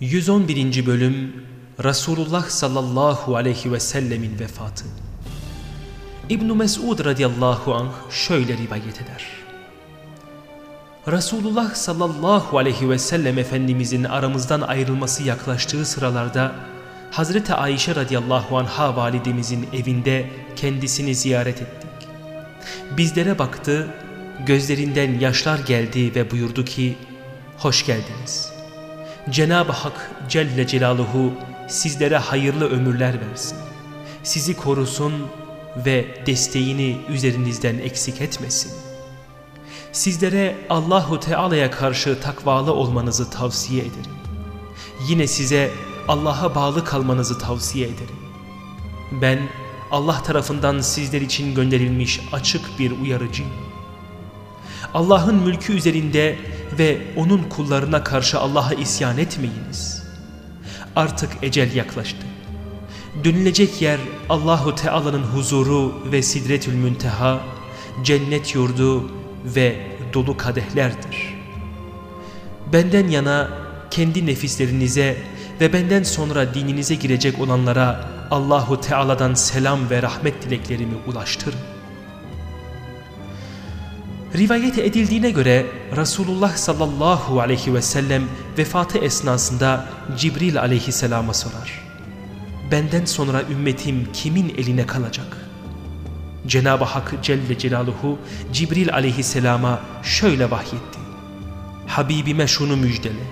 111. Bölüm Resulullah sallallahu aleyhi ve sellemin vefatı İbn Mesud radıyallahu anh şöyle rivayet eder. Resulullah sallallahu aleyhi ve sellem Efendimizin aramızdan ayrılması yaklaştığı sıralarda Hazreti Ayşe radıyallahu anha validemizin evinde kendisini ziyaret ettik. Bizlere baktı, gözlerinden yaşlar geldi ve buyurdu ki, hoş geldiniz. Cenab-ı Hak Celle Celaluhu sizlere hayırlı ömürler versin. Sizi korusun ve desteğini üzerinizden eksik etmesin. Sizlere Allahu Teala'ya karşı takvalı olmanızı tavsiye ederim. Yine size Allah'a bağlı kalmanızı tavsiye ederim. Ben Allah tarafından sizler için gönderilmiş açık bir uyarıcıyım. Allah'ın mülkü üzerinde ve onun kullarına karşı Allah'a isyan etmeyiniz. Artık ecel yaklaştı. Dönülecek yer Allahu Teala'nın huzuru ve sidretül münteha, cennet yurdu ve dolu kadehlerdir. Benden yana kendi nefislerinize ve benden sonra dininize girecek olanlara Allahu Teala'dan selam ve rahmet dileklerimi ulaştırın. Rivayet edildiğine göre Resulullah sallallahu aleyhi ve sellem vefatı esnasında Cibril aleyhisselama sorar. Benden sonra ümmetim kimin eline kalacak? Cenab-ı Hak Celle Celaluhu Cibril aleyhisselama şöyle vahyetti. Habibime şunu müjdele.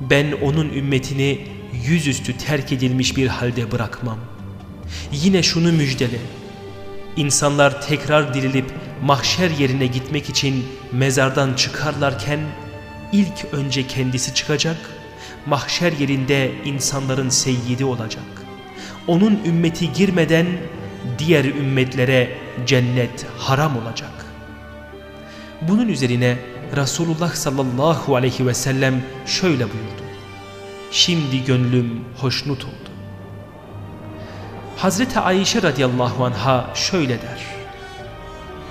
Ben onun ümmetini yüzüstü terk edilmiş bir halde bırakmam. Yine şunu müjdele. İnsanlar tekrar dirilip mahşer yerine gitmek için mezardan çıkarlarken ilk önce kendisi çıkacak, mahşer yerinde insanların seyyidi olacak. Onun ümmeti girmeden diğer ümmetlere cennet haram olacak. Bunun üzerine Resulullah sallallahu aleyhi ve sellem şöyle buyurdu. Şimdi gönlüm hoşnut oldu. Hazreti Ayşe radıyallahu anha şöyle der.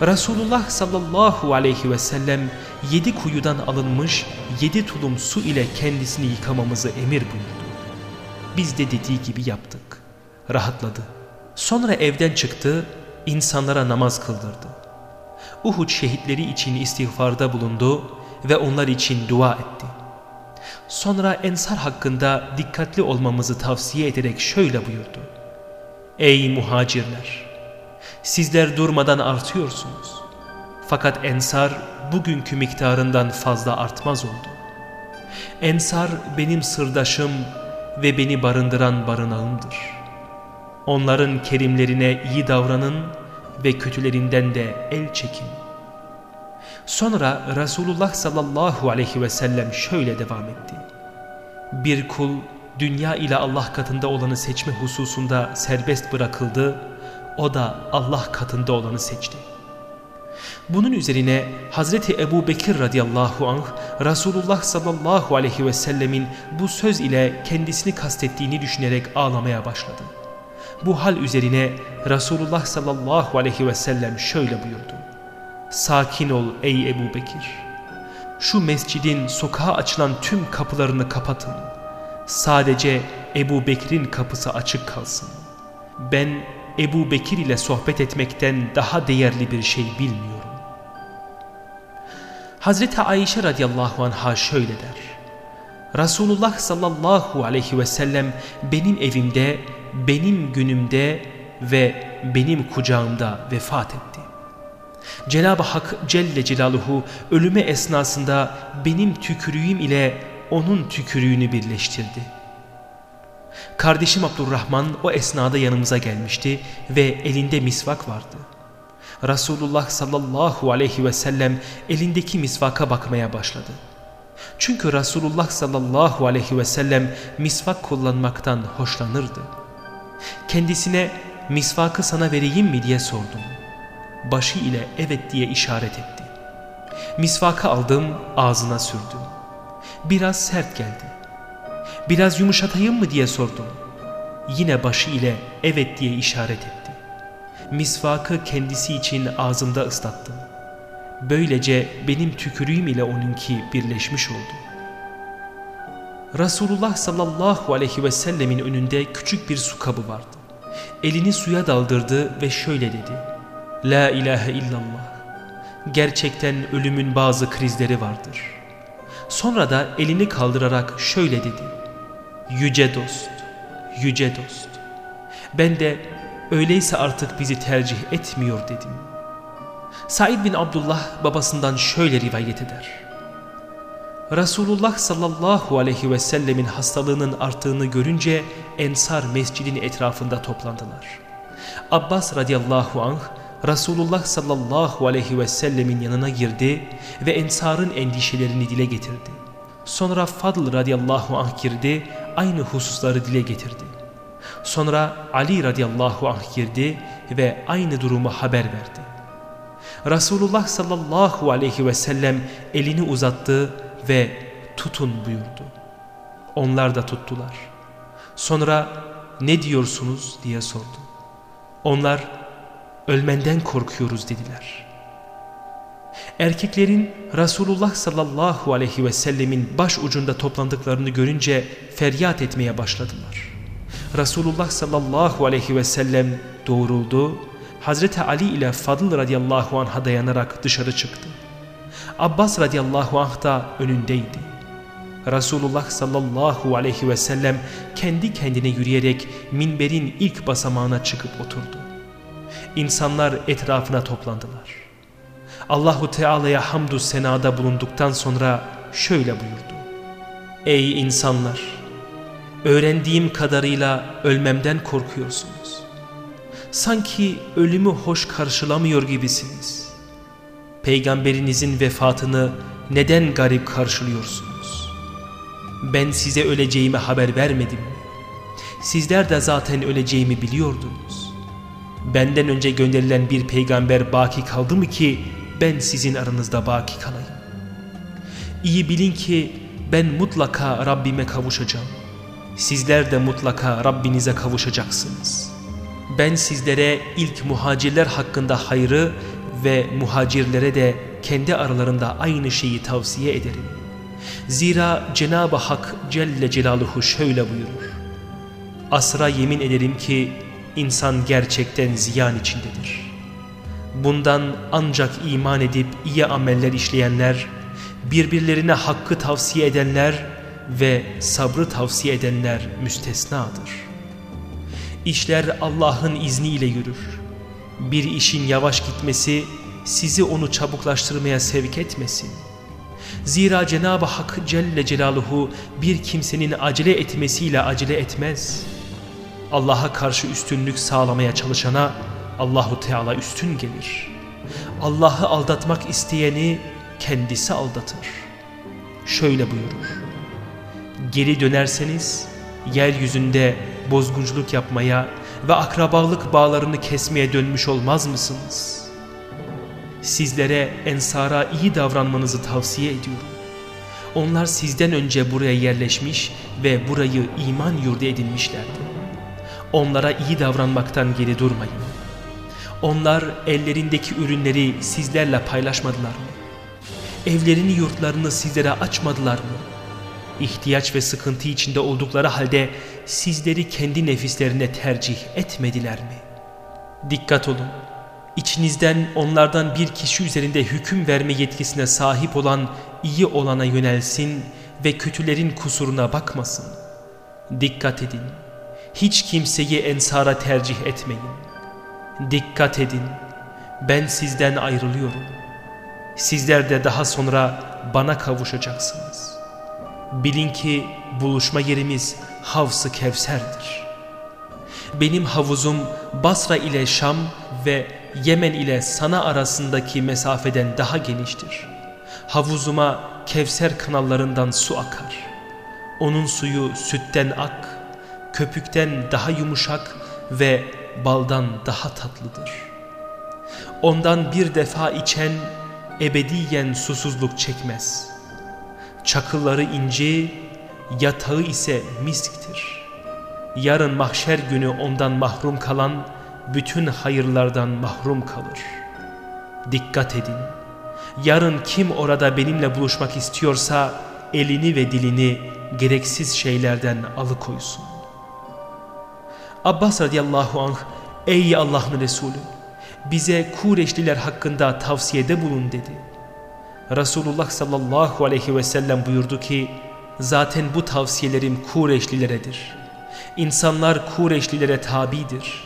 Resulullah sallallahu aleyhi ve sellem yedi kuyudan alınmış yedi tulum su ile kendisini yıkamamızı emir buyurdu. Biz de dediği gibi yaptık. Rahatladı. Sonra evden çıktı, insanlara namaz kıldırdı. Uhud şehitleri için istiğfarda bulundu ve onlar için dua etti. Sonra Ensar hakkında dikkatli olmamızı tavsiye ederek şöyle buyurdu. Ey muhacirler! Sizler durmadan artıyorsunuz. Fakat Ensar bugünkü miktarından fazla artmaz oldu. Ensar benim sırdaşım ve beni barındıran barınağımdır. Onların kerimlerine iyi davranın ve kötülerinden de el çekin. Sonra Resulullah sallallahu aleyhi ve sellem şöyle devam etti. Bir kul dünya ile Allah katında olanı seçme hususunda serbest bırakıldı, o da Allah katında olanı seçti. Bunun üzerine Hazreti Ebu Bekir radıyallahu anh Resulullah sallallahu aleyhi ve sellemin bu söz ile kendisini kastettiğini düşünerek ağlamaya başladı. Bu hal üzerine Resulullah sallallahu aleyhi ve sellem şöyle buyurdu. Sakin ol ey Ebu Bekir. Şu mescidin sokağa açılan tüm kapılarını kapatın. Sadece Ebu Bekir'in kapısı açık kalsın. Ben Ebu Bekir ile sohbet etmekten daha değerli bir şey bilmiyorum. Hazreti Ayşe radıyallahu anha şöyle der. Resulullah sallallahu aleyhi ve sellem benim evimde, benim günümde ve benim kucağımda vefat etti. Cenab-ı Hak Celle Celaluhu ölümü esnasında benim tükürüğüm ile onun tükürüğünü birleştirdi. Kardeşim Abdurrahman o esnada yanımıza gelmişti ve elinde misvak vardı. Resulullah sallallahu aleyhi ve sellem elindeki misvaka bakmaya başladı. Çünkü Resulullah sallallahu aleyhi ve sellem misvak kullanmaktan hoşlanırdı. Kendisine misvakı sana vereyim mi diye sordum. Başı ile evet diye işaret etti. Misvakı aldım ağzına sürdüm. Biraz sert geldi. Biraz yumuşatayım mı diye sordum. Yine başı ile evet diye işaret etti. Misvakı kendisi için ağzımda ıslattım. Böylece benim tükürüğüm ile onunki birleşmiş oldu. Resulullah sallallahu aleyhi ve sellemin önünde küçük bir su kabı vardı. Elini suya daldırdı ve şöyle dedi. La ilahe illallah. Gerçekten ölümün bazı krizleri vardır. Sonra da elini kaldırarak şöyle dedi. Yüce dost, yüce dost. Ben de öyleyse artık bizi tercih etmiyor dedim. Said bin Abdullah babasından şöyle rivayet eder. Resulullah sallallahu aleyhi ve sellemin hastalığının arttığını görünce Ensar mescidin etrafında toplandılar. Abbas radıyallahu anh Resulullah sallallahu aleyhi ve sellemin yanına girdi ve Ensar'ın endişelerini dile getirdi. Sonra Fadl radıyallahu anh girdi, aynı hususları dile getirdi. Sonra Ali radıyallahu anh girdi ve aynı durumu haber verdi. Resulullah sallallahu aleyhi ve sellem elini uzattı ve tutun buyurdu. Onlar da tuttular. Sonra ne diyorsunuz diye sordu. Onlar ölmenden korkuyoruz dediler. Erkeklerin Resulullah sallallahu aleyhi ve sellemin baş ucunda toplandıklarını görünce feryat etmeye başladılar. Resulullah sallallahu aleyhi ve sellem doğruldu, Hazreti Ali ile Fadıl radıyallahu anh'a dayanarak dışarı çıktı. Abbas radıyallahu anh da önündeydi. Resulullah sallallahu aleyhi ve sellem kendi kendine yürüyerek minberin ilk basamağına çıkıp oturdu. İnsanlar etrafına toplandılar. Allahu Teala'ya hamdü senada bulunduktan sonra şöyle buyurdu. Ey insanlar! Öğrendiğim kadarıyla ölmemden korkuyorsunuz. Sanki ölümü hoş karşılamıyor gibisiniz. Peygamberinizin vefatını neden garip karşılıyorsunuz? Ben size öleceğimi haber vermedim? Sizler de zaten öleceğimi biliyordunuz. Benden önce gönderilen bir peygamber baki kaldı mı ki ben sizin aranızda baki kalayım? İyi bilin ki ben mutlaka Rabbime kavuşacağım. Sizler de mutlaka Rabbinize kavuşacaksınız. Ben sizlere ilk muhacirler hakkında hayrı ve muhacirlere de kendi aralarında aynı şeyi tavsiye ederim. Zira Cenab-ı Hak Celle Celaluhu şöyle buyurur. Asra yemin ederim ki insan gerçekten ziyan içindedir. Bundan ancak iman edip iyi ameller işleyenler, birbirlerine hakkı tavsiye edenler ve sabrı tavsiye edenler müstesnadır. İşler Allah'ın izniyle yürür. Bir işin yavaş gitmesi sizi onu çabuklaştırmaya sevk etmesin. Zira Cenab-ı Hak Celle Celaluhu bir kimsenin acele etmesiyle acele etmez. Allah'a karşı üstünlük sağlamaya çalışana Allahu Teala üstün gelir. Allah'ı aldatmak isteyeni kendisi aldatır. Şöyle buyurur. Geri dönerseniz yeryüzünde bozgunculuk yapmaya ve akrabalık bağlarını kesmeye dönmüş olmaz mısınız? Sizlere ensara iyi davranmanızı tavsiye ediyorum. Onlar sizden önce buraya yerleşmiş ve burayı iman yurdu edinmişlerdi. Onlara iyi davranmaktan geri durmayın. Onlar ellerindeki ürünleri sizlerle paylaşmadılar mı? Evlerini yurtlarını sizlere açmadılar mı? İhtiyaç ve sıkıntı içinde oldukları halde sizleri kendi nefislerine tercih etmediler mi? Dikkat olun. İçinizden onlardan bir kişi üzerinde hüküm verme yetkisine sahip olan iyi olana yönelsin ve kötülerin kusuruna bakmasın. Dikkat edin. Hiç kimseyi ensara tercih etmeyin. Dikkat edin. Ben sizden ayrılıyorum. Sizler de daha sonra bana kavuşacaksınız. Bilin ki buluşma yerimiz Havs-ı Kevser'dir. Benim havuzum Basra ile Şam ve Yemen ile Sana arasındaki mesafeden daha geniştir. Havuzuma Kevser kanallarından su akar. Onun suyu sütten ak, köpükten daha yumuşak ve baldan daha tatlıdır. Ondan bir defa içen ebediyen susuzluk çekmez. Çakılları inci, yatağı ise misktir. Yarın mahşer günü ondan mahrum kalan bütün hayırlardan mahrum kalır. Dikkat edin. Yarın kim orada benimle buluşmak istiyorsa elini ve dilini gereksiz şeylerden alıkoysun. Abbas radıyallahu anh ey Allah'ın Resulü bize Kureşliler hakkında tavsiyede bulun dedi. Resulullah sallallahu aleyhi ve sellem buyurdu ki zaten bu tavsiyelerim Kureşlileredir. İnsanlar Kureşlilere tabidir.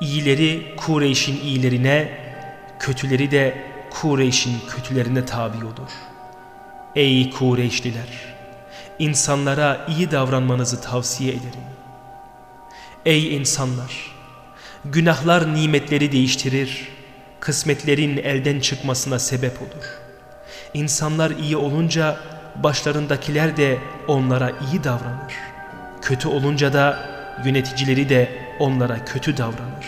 İyileri Kureyş'in iyilerine, kötüleri de Kureyş'in kötülerine tabi olur. Ey Kureyşliler! İnsanlara iyi davranmanızı tavsiye ederim. Ey insanlar! Günahlar nimetleri değiştirir, kısmetlerin elden çıkmasına sebep olur. İnsanlar iyi olunca başlarındakiler de onlara iyi davranır. Kötü olunca da yöneticileri de onlara kötü davranır.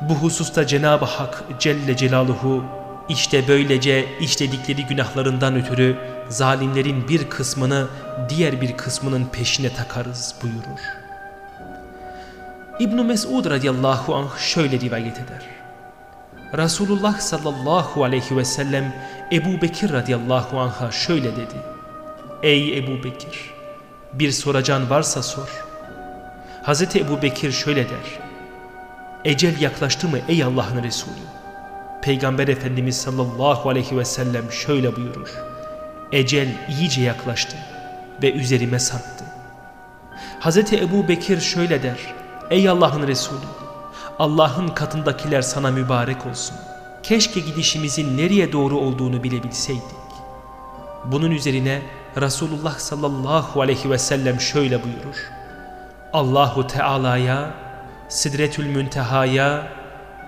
Bu hususta Cenab-ı Hak Celle Celaluhu işte böylece işledikleri günahlarından ötürü zalimlerin bir kısmını diğer bir kısmının peşine takarız buyurur. İbn Mesud radıyallahu anh şöyle rivayet eder. Resulullah sallallahu aleyhi ve sellem Ebu Bekir radıyallahu anh'a şöyle dedi. Ey Ebu Bekir! Bir soracağın varsa sor. Hazreti Ebu Bekir şöyle der. Ecel yaklaştı mı ey Allah'ın Resulü? Peygamber Efendimiz sallallahu aleyhi ve sellem şöyle buyurur. Ecel iyice yaklaştı ve üzerime sarktı. Hazreti Ebu Bekir şöyle der. Ey Allah'ın Resulü! Allah'ın katındakiler sana mübarek olsun. Keşke gidişimizin nereye doğru olduğunu bilebilseydik. Bunun üzerine Resulullah sallallahu aleyhi ve sellem şöyle buyurur. Allahu Teala'ya, Sidretül Münteha'ya,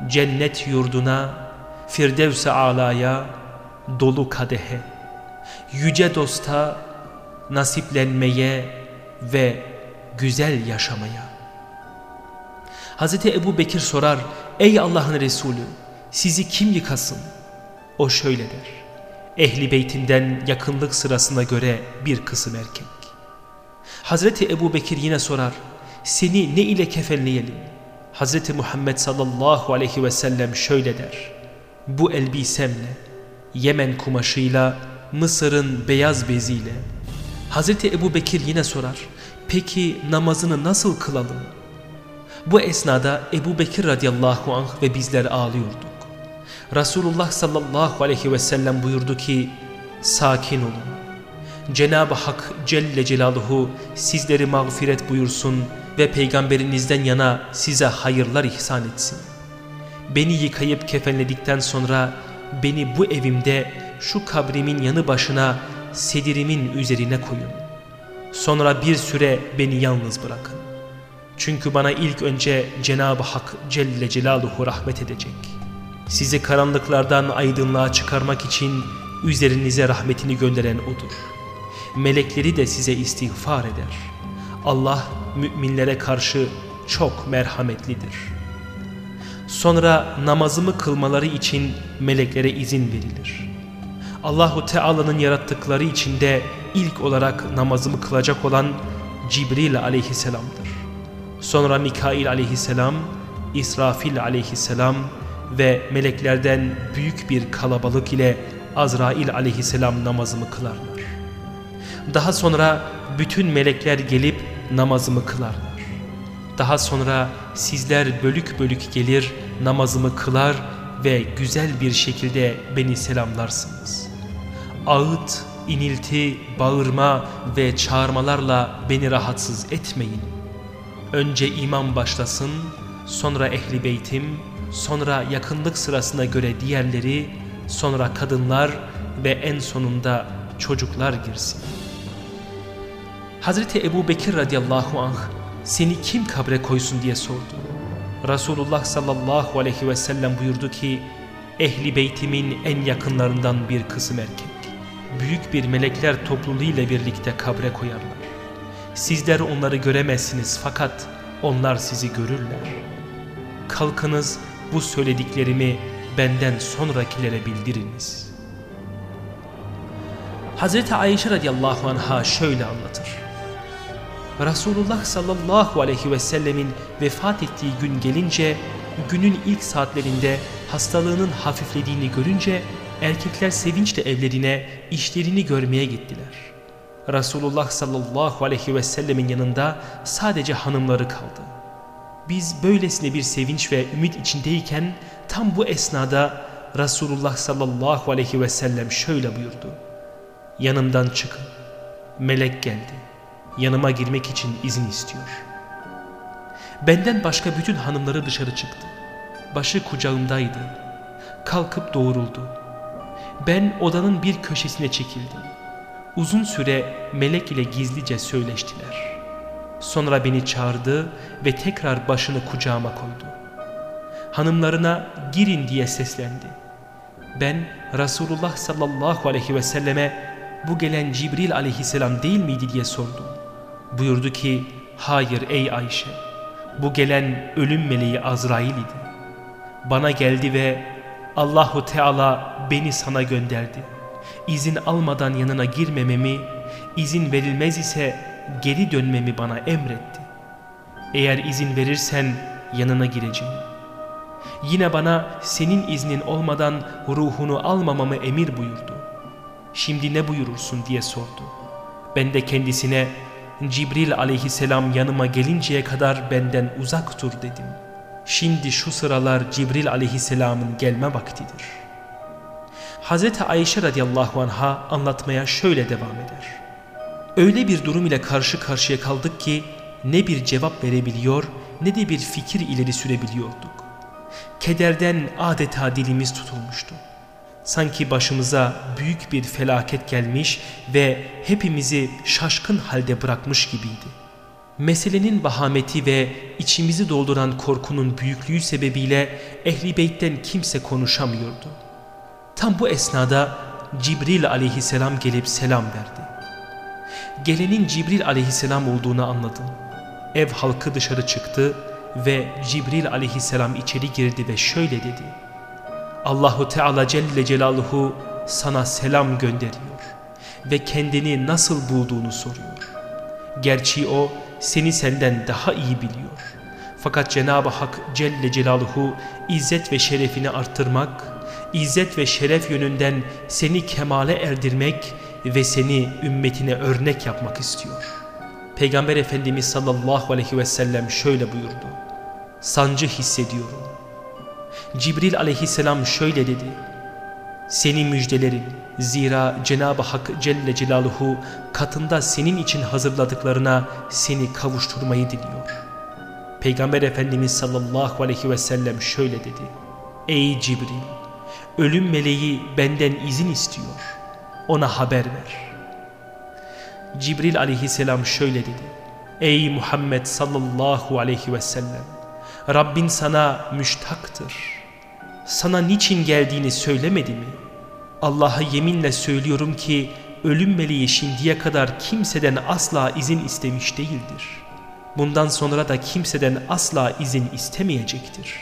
cennet yurduna, Firdevs-i Ala'ya, dolu kadehe, yüce dosta, nasiplenmeye ve güzel yaşamaya. Hazreti Ebu Bekir sorar, ey Allah'ın Resulü sizi kim yıkasın? O şöyle der, ehli beytinden yakınlık sırasına göre bir kısım erkek. Hazreti Ebu Bekir yine sorar, seni ne ile kefenleyelim? Hazreti Muhammed sallallahu aleyhi ve sellem şöyle der, bu elbisemle, Yemen kumaşıyla, Mısır'ın beyaz beziyle. Hazreti Ebu Bekir yine sorar, peki namazını nasıl kılalım? Bu esnada Ebu Bekir radıyallahu anh ve bizler ağlıyorduk. Resulullah sallallahu aleyhi ve sellem buyurdu ki, sakin olun. Cenab-ı Hak Celle Celaluhu sizleri mağfiret buyursun ve peygamberinizden yana size hayırlar ihsan etsin. Beni yıkayıp kefenledikten sonra beni bu evimde şu kabrimin yanı başına sedirimin üzerine koyun. Sonra bir süre beni yalnız bırakın. Çünkü bana ilk önce Cenab-ı Hak Celle Celaluhu rahmet edecek. Sizi karanlıklardan aydınlığa çıkarmak için üzerinize rahmetini gönderen O'dur. Melekleri de size istiğfar eder. Allah müminlere karşı çok merhametlidir. Sonra namazımı kılmaları için meleklere izin verilir. Allahu Teala'nın yarattıkları içinde ilk olarak namazımı kılacak olan Cibril aleyhisselamdır. Sonra Mikail aleyhisselam, İsrafil aleyhisselam ve meleklerden büyük bir kalabalık ile Azrail aleyhisselam namazımı kılarlar. Daha sonra bütün melekler gelip namazımı kılarlar. Daha sonra sizler bölük bölük gelir namazımı kılar ve güzel bir şekilde beni selamlarsınız. Ağıt, inilti, bağırma ve çağırmalarla beni rahatsız etmeyin. Önce imam başlasın, sonra ehli beytim, sonra yakınlık sırasına göre diğerleri, sonra kadınlar ve en sonunda çocuklar girsin. Hazreti Ebu Bekir radıyallahu anh seni kim kabre koysun diye sordu. Resulullah sallallahu aleyhi ve sellem buyurdu ki ehli beytimin en yakınlarından bir kısım erkek. Büyük bir melekler topluluğu ile birlikte kabre koyarlar. Sizler onları göremezsiniz fakat onlar sizi görürler. Kalkınız bu söylediklerimi benden sonrakilere bildiriniz. Hazreti Ayşe radıyallahu anha şöyle anlatır. Resulullah sallallahu aleyhi ve sellemin vefat ettiği gün gelince günün ilk saatlerinde hastalığının hafiflediğini görünce erkekler sevinçle evlerine işlerini görmeye gittiler. Resulullah sallallahu aleyhi ve sellemin yanında sadece hanımları kaldı. Biz böylesine bir sevinç ve ümit içindeyken tam bu esnada Resulullah sallallahu aleyhi ve sellem şöyle buyurdu. Yanımdan çıkın. Melek geldi. Yanıma girmek için izin istiyor. Benden başka bütün hanımları dışarı çıktı. Başı kucağımdaydı. Kalkıp doğruldu. Ben odanın bir köşesine çekildim. Uzun süre melek ile gizlice söyleştiler. Sonra beni çağırdı ve tekrar başını kucağıma koydu. Hanımlarına girin diye seslendi. Ben Resulullah sallallahu aleyhi ve selleme bu gelen Cibril aleyhisselam değil miydi diye sordum. Buyurdu ki hayır ey Ayşe bu gelen ölüm meleği Azrail idi. Bana geldi ve Allahu Teala beni sana gönderdi. İzin almadan yanına girmememi, izin verilmez ise geri dönmemi bana emretti. Eğer izin verirsen yanına gireceğim. Yine bana senin iznin olmadan ruhunu almamamı emir buyurdu. Şimdi ne buyurursun diye sordu. Ben de kendisine Cibril aleyhisselam yanıma gelinceye kadar benden uzak dur dedim. Şimdi şu sıralar Cibril aleyhisselamın gelme vaktidir. Hz. Ayşe radiyallahu anha anlatmaya şöyle devam eder. Öyle bir durum ile karşı karşıya kaldık ki ne bir cevap verebiliyor ne de bir fikir ileri sürebiliyorduk. Kederden adeta dilimiz tutulmuştu. Sanki başımıza büyük bir felaket gelmiş ve hepimizi şaşkın halde bırakmış gibiydi. Meselenin vahameti ve içimizi dolduran korkunun büyüklüğü sebebiyle Ehli Beyt'ten kimse konuşamıyordu. Tam bu esnada Cibril aleyhisselam gelip selam verdi. Gelenin Cibril aleyhisselam olduğunu anladım. Ev halkı dışarı çıktı ve Cibril aleyhisselam içeri girdi ve şöyle dedi. Allahu Teala Celle Celaluhu sana selam gönderiyor ve kendini nasıl bulduğunu soruyor. Gerçi o seni senden daha iyi biliyor. Fakat Cenab-ı Hak Celle Celaluhu izzet ve şerefini arttırmak, izzet ve şeref yönünden seni kemale erdirmek ve seni ümmetine örnek yapmak istiyor. Peygamber Efendimiz sallallahu aleyhi ve sellem şöyle buyurdu. Sancı hissediyorum Cibril aleyhisselam şöyle dedi. Seni müjdelerim. Zira Cenab-ı Hak Celle Celaluhu katında senin için hazırladıklarına seni kavuşturmayı diliyor. Peygamber Efendimiz sallallahu aleyhi ve sellem şöyle dedi. Ey Cibril! Ölüm meleği benden izin istiyor. Ona haber ver. Cibril aleyhisselam şöyle dedi. Ey Muhammed sallallahu aleyhi ve sellem! Rabbin sana müştaktır sana niçin geldiğini söylemedi mi? Allah'a yeminle söylüyorum ki ölüm meleği şimdiye kadar kimseden asla izin istemiş değildir. Bundan sonra da kimseden asla izin istemeyecektir.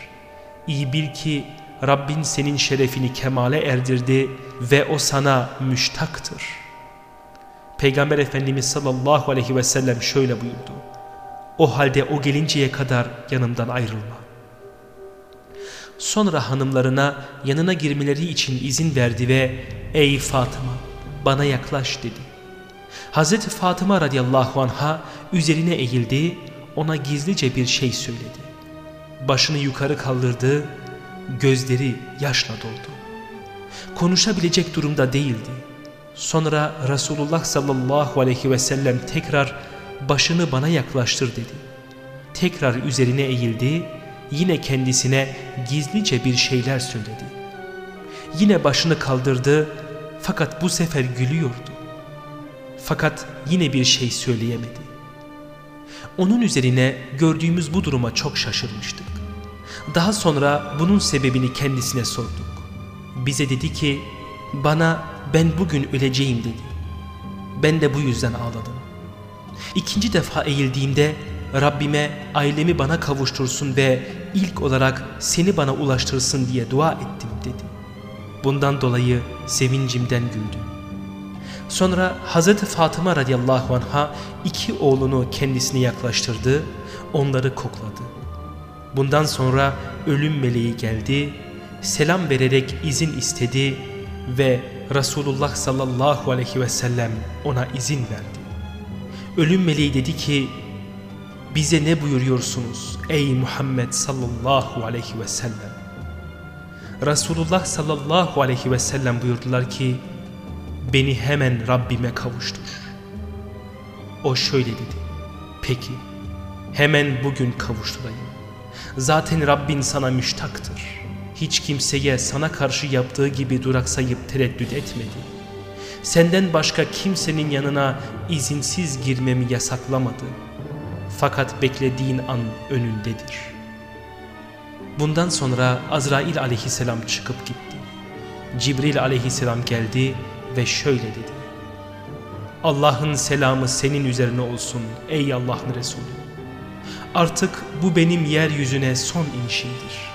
İyi bil ki Rabbin senin şerefini kemale erdirdi ve o sana müştaktır. Peygamber Efendimiz sallallahu aleyhi ve sellem şöyle buyurdu. O halde o gelinceye kadar yanımdan ayrılma. Sonra hanımlarına yanına girmeleri için izin verdi ve ''Ey Fatıma bana yaklaş'' dedi. Hazreti Fatıma radıyallahu anha üzerine eğildi, ona gizlice bir şey söyledi. Başını yukarı kaldırdı, gözleri yaşla doldu. Konuşabilecek durumda değildi. Sonra Resulullah sallallahu aleyhi ve sellem tekrar başını bana yaklaştır dedi. Tekrar üzerine eğildi yine kendisine gizlice bir şeyler söyledi. Yine başını kaldırdı fakat bu sefer gülüyordu. Fakat yine bir şey söyleyemedi. Onun üzerine gördüğümüz bu duruma çok şaşırmıştık. Daha sonra bunun sebebini kendisine sorduk. Bize dedi ki bana ben bugün öleceğim dedi. Ben de bu yüzden ağladım. İkinci defa eğildiğimde Rabbime ailemi bana kavuştursun ve ilk olarak seni bana ulaştırsın diye dua ettim dedi. Bundan dolayı sevincimden güldüm. Sonra Hazreti Fatıma radıyallahu anha iki oğlunu kendisine yaklaştırdı, onları kokladı. Bundan sonra ölüm meleği geldi, selam vererek izin istedi ve Resulullah sallallahu aleyhi ve sellem ona izin verdi. Ölüm meleği dedi ki bize ne buyuruyorsunuz ey Muhammed sallallahu aleyhi ve sellem? Resulullah sallallahu aleyhi ve sellem buyurdular ki beni hemen Rabbime kavuştur. O şöyle dedi. Peki hemen bugün kavuşturayım. Zaten Rabbin sana müştaktır. Hiç kimseye sana karşı yaptığı gibi duraksayıp tereddüt etmedi. Senden başka kimsenin yanına izinsiz girmemi yasaklamadı. Fakat beklediğin an önündedir. Bundan sonra Azrail aleyhisselam çıkıp gitti. Cibril aleyhisselam geldi ve şöyle dedi. Allah'ın selamı senin üzerine olsun ey Allah'ın Resulü. Artık bu benim yeryüzüne son inişimdir.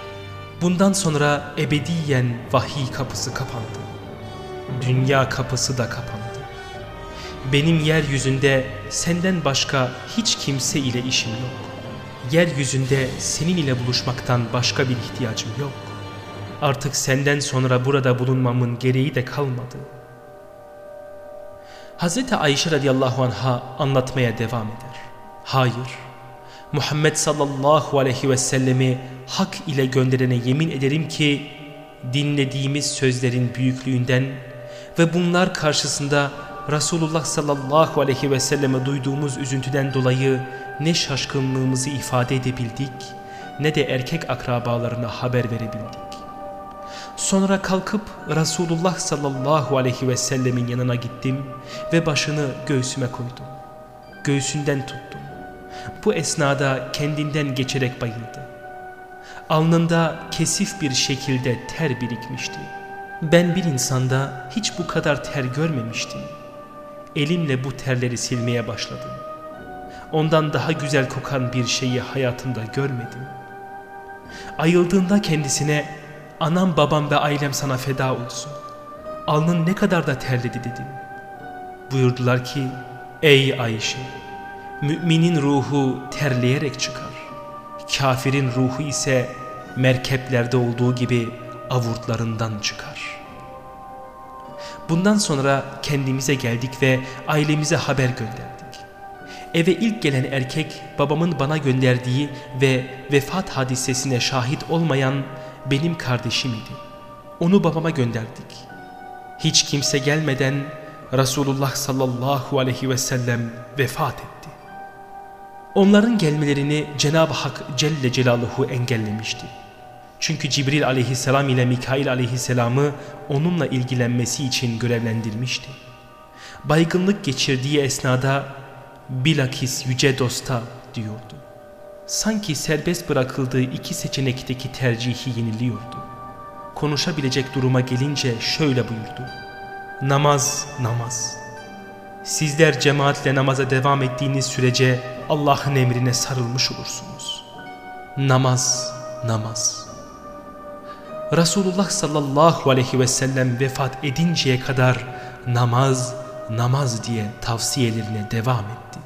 Bundan sonra ebediyen vahiy kapısı kapandı. Dünya kapısı da kapandı. Benim yeryüzünde senden başka hiç kimse ile işim yok. Yeryüzünde senin ile buluşmaktan başka bir ihtiyacım yok. Artık senden sonra burada bulunmamın gereği de kalmadı.'' Hazreti Ayşe radıyallahu anha anlatmaya devam eder. Hayır, Muhammed sallallahu aleyhi ve sellemi hak ile gönderene yemin ederim ki dinlediğimiz sözlerin büyüklüğünden ve bunlar karşısında Resulullah sallallahu aleyhi ve selleme duyduğumuz üzüntüden dolayı ne şaşkınlığımızı ifade edebildik ne de erkek akrabalarına haber verebildik. Sonra kalkıp Resulullah sallallahu aleyhi ve sellemin yanına gittim ve başını göğsüme koydum. Göğsünden tuttum. Bu esnada kendinden geçerek bayıldı. Alnında kesif bir şekilde ter birikmişti. Ben bir insanda hiç bu kadar ter görmemiştim. Elimle bu terleri silmeye başladım. Ondan daha güzel kokan bir şeyi hayatımda görmedim. Ayıldığında kendisine Anam babam ve ailem sana feda olsun. Alnın ne kadar da terledi dedim. Buyurdular ki ey Ayşe müminin ruhu terleyerek çıkar. Kafirin ruhu ise merkeplerde olduğu gibi avurtlarından çıkar. Bundan sonra kendimize geldik ve ailemize haber gönderdik. Eve ilk gelen erkek babamın bana gönderdiği ve vefat hadisesine şahit olmayan benim kardeşim idi. Onu babama gönderdik. Hiç kimse gelmeden Resulullah sallallahu aleyhi ve sellem vefat etti. Onların gelmelerini Cenab-ı Hak Celle Celaluhu engellemişti. Çünkü Cibril aleyhisselam ile Mikail aleyhisselamı onunla ilgilenmesi için görevlendirmişti. Baygınlık geçirdiği esnada bilakis yüce dosta diyordu sanki serbest bırakıldığı iki seçenekteki tercihi yeniliyordu. Konuşabilecek duruma gelince şöyle buyurdu. Namaz, namaz. Sizler cemaatle namaza devam ettiğiniz sürece Allah'ın emrine sarılmış olursunuz. Namaz, namaz. Resulullah sallallahu aleyhi ve sellem vefat edinceye kadar namaz, namaz diye tavsiyelerine devam etti.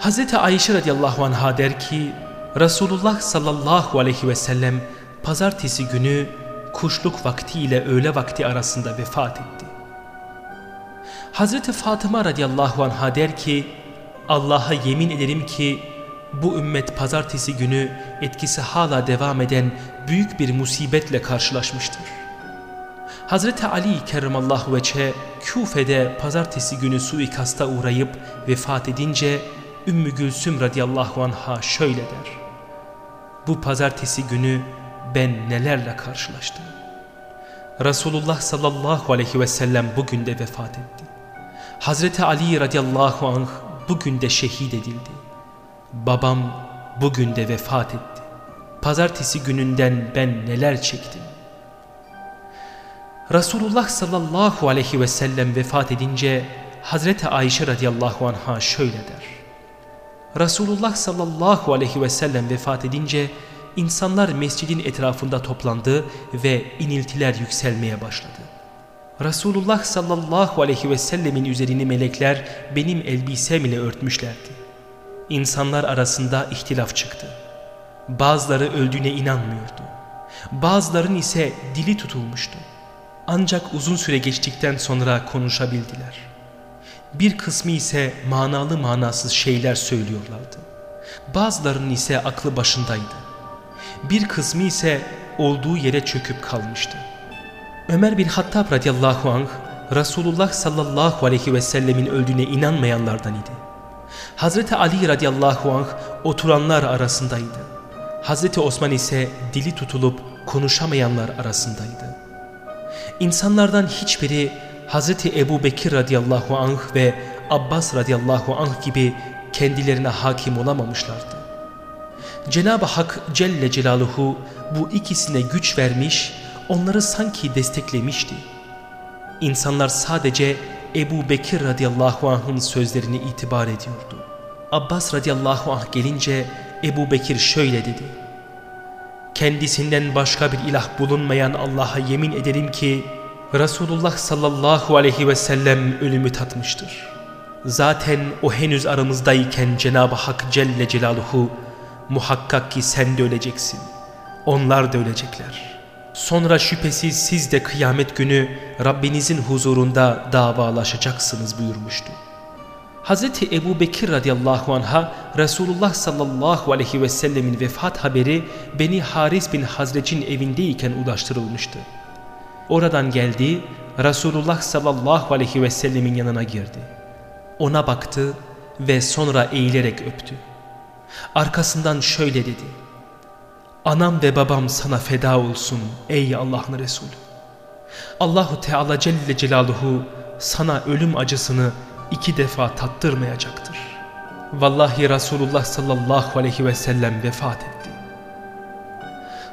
Hz. Ayşe radiyallahu anha der ki Resulullah sallallahu aleyhi ve sellem pazartesi günü kuşluk vakti ile öğle vakti arasında vefat etti. Hz. Fatıma radiyallahu anha der ki Allah'a yemin ederim ki bu ümmet pazartesi günü etkisi hala devam eden büyük bir musibetle karşılaşmıştır. Hazreti Ali kerramallahu veçe Küfe'de pazartesi günü suikasta uğrayıp vefat edince Ümmü Gülsüm radıyallahu anha şöyle der. Bu pazartesi günü ben nelerle karşılaştım. Resulullah sallallahu aleyhi ve sellem bugün de vefat etti. Hazreti Ali radıyallahu anh bugün de şehit edildi. Babam bugün de vefat etti. Pazartesi gününden ben neler çektim. Resulullah sallallahu aleyhi ve sellem vefat edince Hazreti Ayşe radıyallahu anha şöyle der. Resulullah sallallahu aleyhi ve sellem vefat edince insanlar mescidin etrafında toplandı ve iniltiler yükselmeye başladı. Resulullah sallallahu aleyhi ve sellemin üzerini melekler benim elbisem ile örtmüşlerdi. İnsanlar arasında ihtilaf çıktı. Bazıları öldüğüne inanmıyordu. Bazıların ise dili tutulmuştu. Ancak uzun süre geçtikten sonra konuşabildiler. Bir kısmı ise manalı manasız şeyler söylüyorlardı. Bazılarının ise aklı başındaydı. Bir kısmı ise olduğu yere çöküp kalmıştı. Ömer bin Hattab radıyallahu anh Resulullah sallallahu aleyhi ve sellemin öldüğüne inanmayanlardan idi. Hazreti Ali radıyallahu anh oturanlar arasındaydı. Hazreti Osman ise dili tutulup konuşamayanlar arasındaydı. İnsanlardan hiçbiri Hazreti Ebu Bekir radıyallahu anh ve Abbas radıyallahu anh gibi kendilerine hakim olamamışlardı. Cenab-ı Hak Celle Celaluhu bu ikisine güç vermiş, onları sanki desteklemişti. İnsanlar sadece Ebu Bekir radıyallahu anh'ın sözlerini itibar ediyordu. Abbas radıyallahu anh gelince Ebu Bekir şöyle dedi. Kendisinden başka bir ilah bulunmayan Allah'a yemin ederim ki Resulullah sallallahu aleyhi ve sellem ölümü tatmıştır. Zaten o henüz aramızdayken Cenab-ı Hak Celle Celaluhu muhakkak ki sen de öleceksin. Onlar da ölecekler. Sonra şüphesiz siz de kıyamet günü Rabbinizin huzurunda davalaşacaksınız buyurmuştu. Hz. Ebu Bekir radıyallahu anh'a Resulullah sallallahu aleyhi ve sellemin vefat haberi Beni Haris bin Hazrec'in evindeyken ulaştırılmıştı. Oradan geldi Resulullah sallallahu aleyhi ve sellemin yanına girdi. Ona baktı ve sonra eğilerek öptü. Arkasından şöyle dedi. Anam ve babam sana feda olsun ey Allah'ın Resulü. Allahu Teala Celle Celaluhu sana ölüm acısını iki defa tattırmayacaktır. Vallahi Resulullah sallallahu aleyhi ve sellem vefat etti.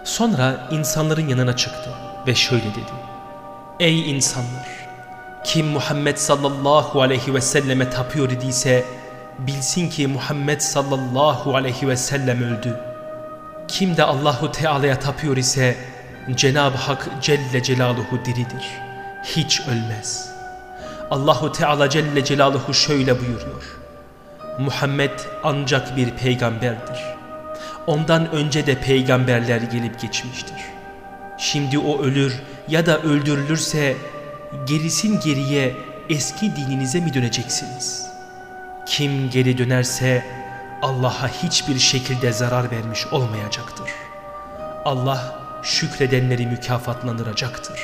Sonra insanların yanına çıktı ve şöyle dedi. Ey insanlar! Kim Muhammed sallallahu aleyhi ve selleme tapıyor idiyse bilsin ki Muhammed sallallahu aleyhi ve sellem öldü. Kim de Allahu Teala'ya tapıyor ise Cenab-ı Hak Celle Celaluhu diridir. Hiç ölmez. Allahu Teala Celle Celaluhu şöyle buyuruyor. Muhammed ancak bir peygamberdir. Ondan önce de peygamberler gelip geçmiştir. Şimdi o ölür ya da öldürülürse gerisin geriye eski dininize mi döneceksiniz? Kim geri dönerse Allah'a hiçbir şekilde zarar vermiş olmayacaktır. Allah şükredenleri mükafatlandıracaktır.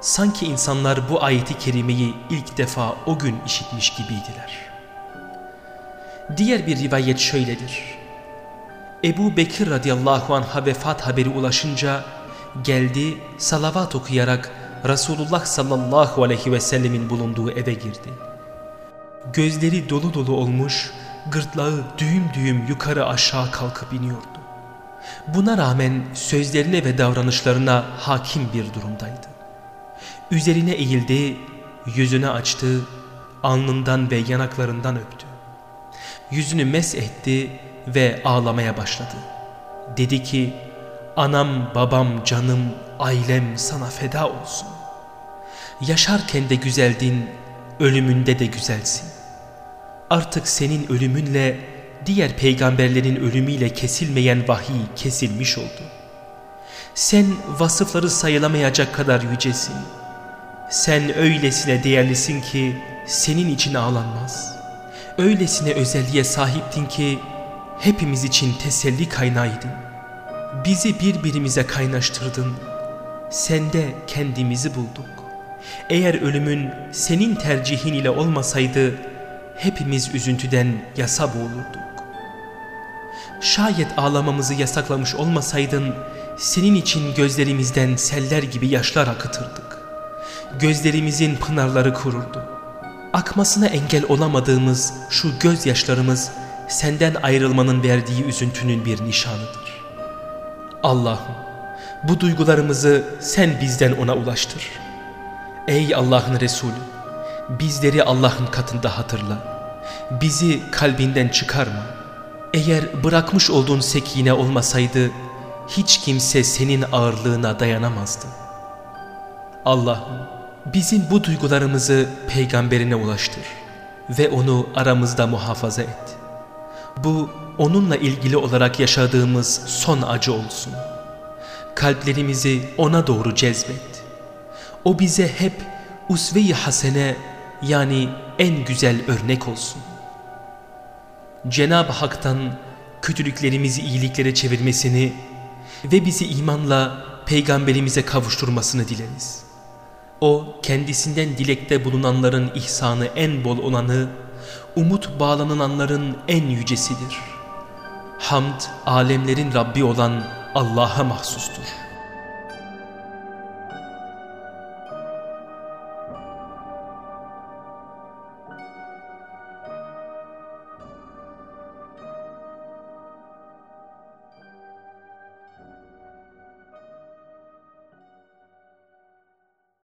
Sanki insanlar bu ayeti kerimeyi ilk defa o gün işitmiş gibiydiler. Diğer bir rivayet şöyledir. Ebu Bekir radıyallahu anh'a vefat haberi ulaşınca geldi salavat okuyarak Resulullah sallallahu aleyhi ve sellemin bulunduğu eve girdi. Gözleri dolu dolu olmuş, gırtlağı düğüm düğüm yukarı aşağı kalkıp iniyordu. Buna rağmen sözlerine ve davranışlarına hakim bir durumdaydı. Üzerine eğildi, yüzünü açtı, alnından ve yanaklarından öptü. Yüzünü mes etti ve ağlamaya başladı. Dedi ki, anam, babam, canım, ailem sana feda olsun. Yaşarken de güzeldin, ölümünde de güzelsin. Artık senin ölümünle diğer peygamberlerin ölümüyle kesilmeyen vahiy kesilmiş oldu. Sen vasıfları sayılamayacak kadar yücesin. Sen öylesine değerlisin ki senin için ağlanmaz. Öylesine özelliğe sahiptin ki hepimiz için teselli kaynağıydın. Bizi birbirimize kaynaştırdın. Sende kendimizi bulduk. Eğer ölümün senin tercihin ile olmasaydı hepimiz üzüntüden yasa boğulurduk. Şayet ağlamamızı yasaklamış olmasaydın senin için gözlerimizden seller gibi yaşlar akıtırdık. Gözlerimizin pınarları kururdu. Akmasına engel olamadığımız şu gözyaşlarımız senden ayrılmanın verdiği üzüntünün bir nişanıdır. Allah'ım bu duygularımızı sen bizden ona ulaştır. Ey Allah'ın Resulü bizleri Allah'ın katında hatırla. Bizi kalbinden çıkarma. Eğer bırakmış olduğun sekine olmasaydı hiç kimse senin ağırlığına dayanamazdı. Allah'ım bizim bu duygularımızı peygamberine ulaştır ve onu aramızda muhafaza et. Bu onunla ilgili olarak yaşadığımız son acı olsun. Kalplerimizi ona doğru cezbet. O bize hep usve-i hasene yani en güzel örnek olsun. Cenab-ı Hak'tan kötülüklerimizi iyiliklere çevirmesini ve bizi imanla peygamberimize kavuşturmasını dileriz. O kendisinden dilekte bulunanların ihsanı en bol olanı, umut bağlananların en yücesidir. Hamd alemlerin Rabbi olan Allah'a mahsustur.